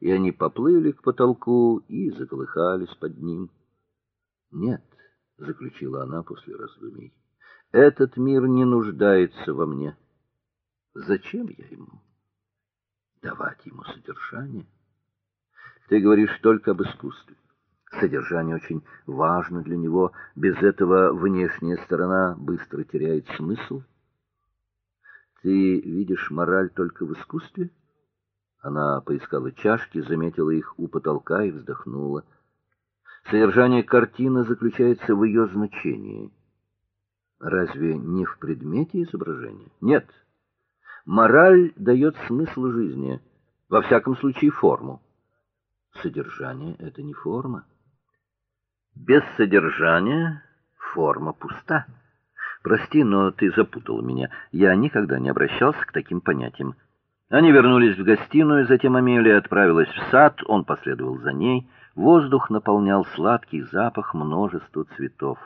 и они поплыли к потолку и заколыхались под ним. "Нет", заключила она после раздумий. "Этот мир не нуждается во мне. Зачем я ему? Давать ему содержание? Ты говоришь только об искусстве. Содержание очень важно для него, без этого внешняя сторона быстро теряет смысл. Ты видишь мораль только в искусстве? Она поискала чашки, заметила их у потолка и вздохнула. Содержание картины заключается в ее значении. Разве не в предмете изображения? Нет. Мораль дает смысл жизни, во всяком случае форму. Содержание это не форма. Без содержания форма пуста. Прости, но ты запутал меня. Я никогда не обращался к таким понятиям. Они вернулись в гостиную, затем Амелия отправилась в сад, он последовал за ней. Воздух наполнял сладкий запах множества цветов.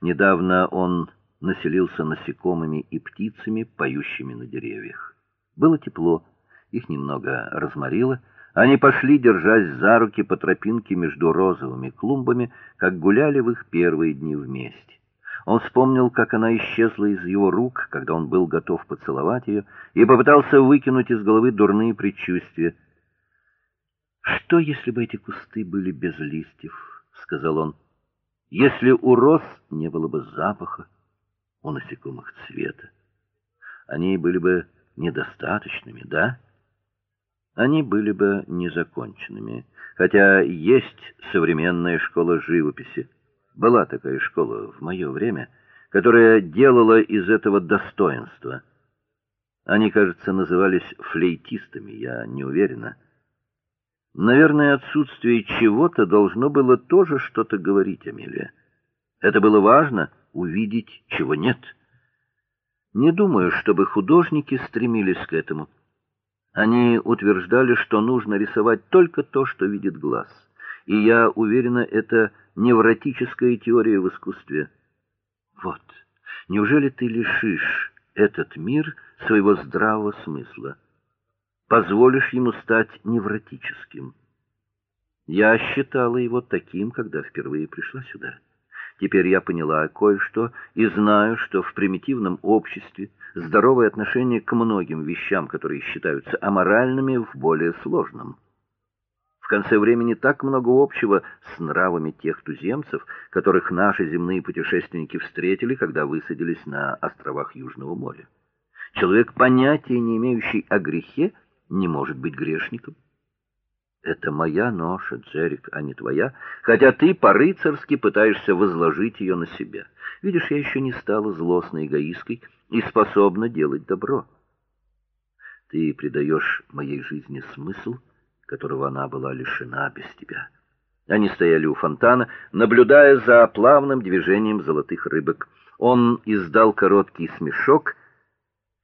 Недавно он населился насекомыми и птицами, поющими на деревьях. Было тепло, их немного разморило. Они пошли, держась за руки по тропинке между розовыми клумбами, как гуляли в их первые дни вместе. Он вспомнил, как она исчезла из его рук, когда он был готов поцеловать ее, и попытался выкинуть из головы дурные предчувствия. Что если бы эти кусты были без листьев, сказал он. Если у роз не было бы запаха, у насекомых цвета. Они были бы недостаточными, да? Они были бы незаконченными, хотя есть современная школа живописи. Была такая школа в мое время, которая делала из этого достоинство. Они, кажется, назывались флейтистами, я не уверена. Наверное, отсутствие чего-то должно было тоже что-то говорить Амелия. Это было важно увидеть, чего нет. Не думаю, чтобы художники стремились к этому. Они утверждали, что нужно рисовать только то, что видит глаз. И я уверена, это невротическая теория в искусстве. Вот. Неужели ты лишишь этот мир своего здравого смысла? Позволишь ему стать невротическим? Я считала его таким, когда впервые пришла сюда. Теперь я поняла кое-что и знаю, что в примитивном обществе здоровое отношение к многим вещам, которые считаются аморальными, в более сложном конце времени так много общего с нравами тех туземцев, которых наши земные путешественники встретили, когда высадились на островах Южного моря. Человек, понятия не имеющий о грехе, не может быть грешником. Это моя ноша, Джерик, а не твоя, хотя ты по-рыцарски пытаешься возложить ее на себя. Видишь, я еще не стала злостной эгоисткой и способна делать добро. Ты придаешь моей жизни смысл, которого она была лишена без тебя. Они стояли у фонтана, наблюдая за плавным движением золотых рыбок. Он издал короткий смешок.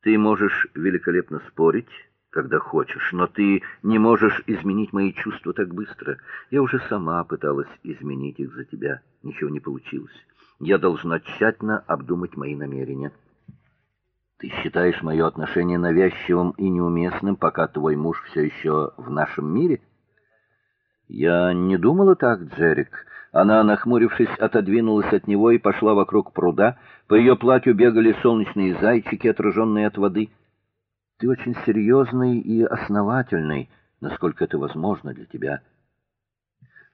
Ты можешь великолепно спорить, когда хочешь, но ты не можешь изменить мои чувства так быстро. Я уже сама пыталась изменить их за тебя, ничего не получилось. Я должна тщательно обдумать мои намерения. Ты считаешь мое отношение навязчивым и неуместным, пока твой муж все еще в нашем мире? Я не думала так, Джерик. Она, нахмурившись, отодвинулась от него и пошла вокруг пруда. По ее платью бегали солнечные зайчики, отраженные от воды. Ты очень серьезный и основательный, насколько это возможно для тебя.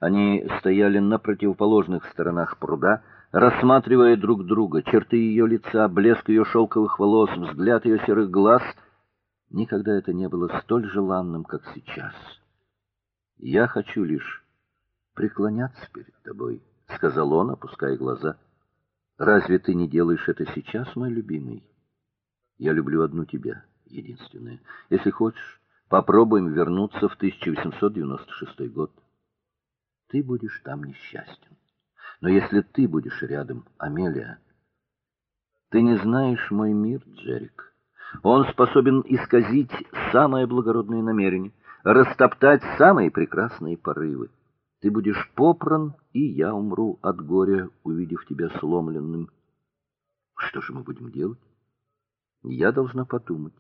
Они стояли на противоположных сторонах пруда рассматривая друг друга, черты ее лица, блеск ее шелковых волос, взгляд ее серых глаз, никогда это не было столь желанным, как сейчас. Я хочу лишь преклоняться перед тобой, сказал он, опуская глаза. Разве ты не делаешь это сейчас, мой любимый? Я люблю одну тебя, единственная. Если хочешь, попробуем вернуться в 1896 год. Ты будешь там несчастен. Но если ты будешь рядом, Амелия, ты не знаешь мой мир, Джерик. Он способен исказить самые благородные намерения, растоптать самые прекрасные порывы. Ты будешь попран, и я умру от горя, увидев тебя сломленным. Что же мы будем делать? Я должна подумать.